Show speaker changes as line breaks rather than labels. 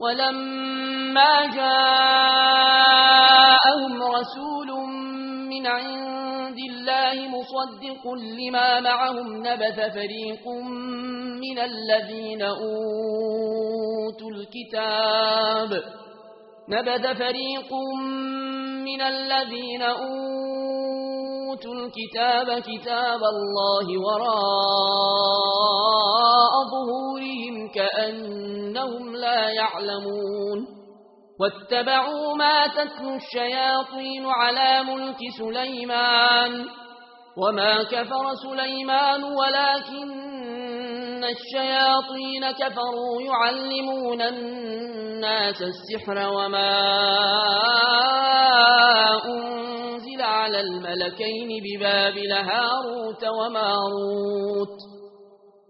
ولما جاءهم رسول من عند الله مصدق لما معهم نبث فريق من الذين أوتوا الكتاب نبذ فريق من الذين أوتوا الكتاب كتاب الله وراء كأنهم لا يعلمون. واتبعوا ما تتلو الشياطين على ملك سليمان. وما كفر سليمان ولكن الشياطين كفروا يعلمون الناس السحر وما أنزل على الملكين ببابل هاروت وماروت.